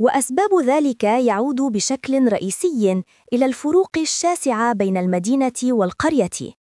وأسباب ذلك يعود بشكل رئيسي إلى الفروق الشاسعة بين المدينة والقرية.